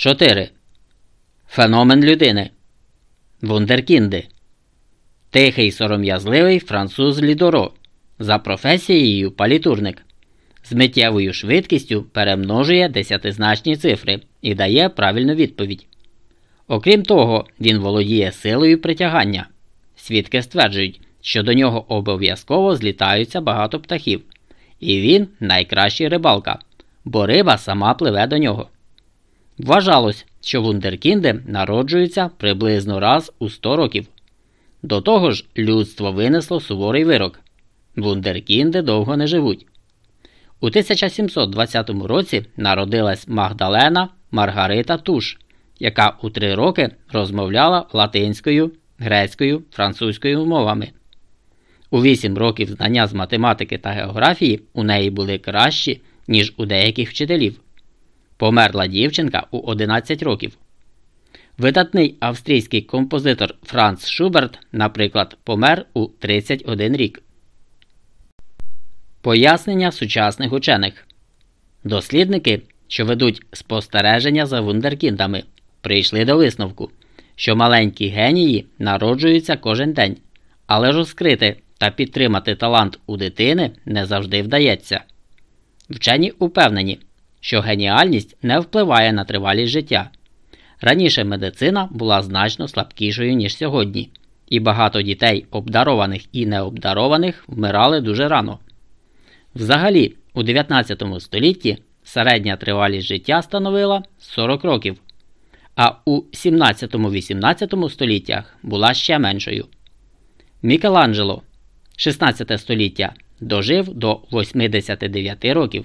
4. Феномен людини. Вундеркінди. Тихий сором'язливий француз Лідоро. За професією палітурник. З миттєвою швидкістю перемножує десятизначні цифри і дає правильну відповідь. Окрім того, він володіє силою притягання. Свідки стверджують, що до нього обов'язково злітаються багато птахів, і він найкращий рибалка, бо риба сама пливе до нього. Вважалось, що вундеркінди народжуються приблизно раз у 100 років. До того ж, людство винесло суворий вирок. Вундеркінди довго не живуть. У 1720 році народилась Магдалена Маргарита Туш, яка у три роки розмовляла латинською, грецькою, французькою мовами. У вісім років знання з математики та географії у неї були кращі, ніж у деяких вчителів. Померла дівчинка у 11 років. Видатний австрійський композитор Франц Шуберт, наприклад, помер у 31 рік. Пояснення сучасних учених дослідники, що ведуть спостереження за вундеркіндами, прийшли до висновку, що маленькі генії народжуються кожен день, але розкрити та підтримати талант у дитини не завжди вдається. Вчені упевнені, що геніальність не впливає на тривалість життя. Раніше медицина була значно слабкішою, ніж сьогодні, і багато дітей, обдарованих і необдарованих, вмирали дуже рано. Взагалі, у 19 столітті середня тривалість життя становила 40 років, а у 17-18 століттях була ще меншою. Мікеланджело 16 століття дожив до 89 років.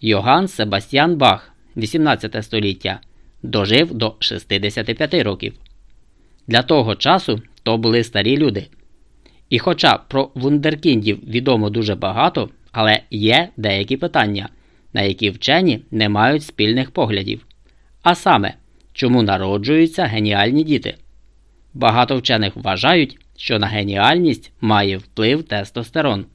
Йоганн Себастьян Бах 18 століття дожив до 65 років. Для того часу то були старі люди. І хоча про вундеркіндів відомо дуже багато, але є деякі питання, на які вчені не мають спільних поглядів. А саме, чому народжуються геніальні діти? Багато вчених вважають, що на геніальність має вплив тестостерон.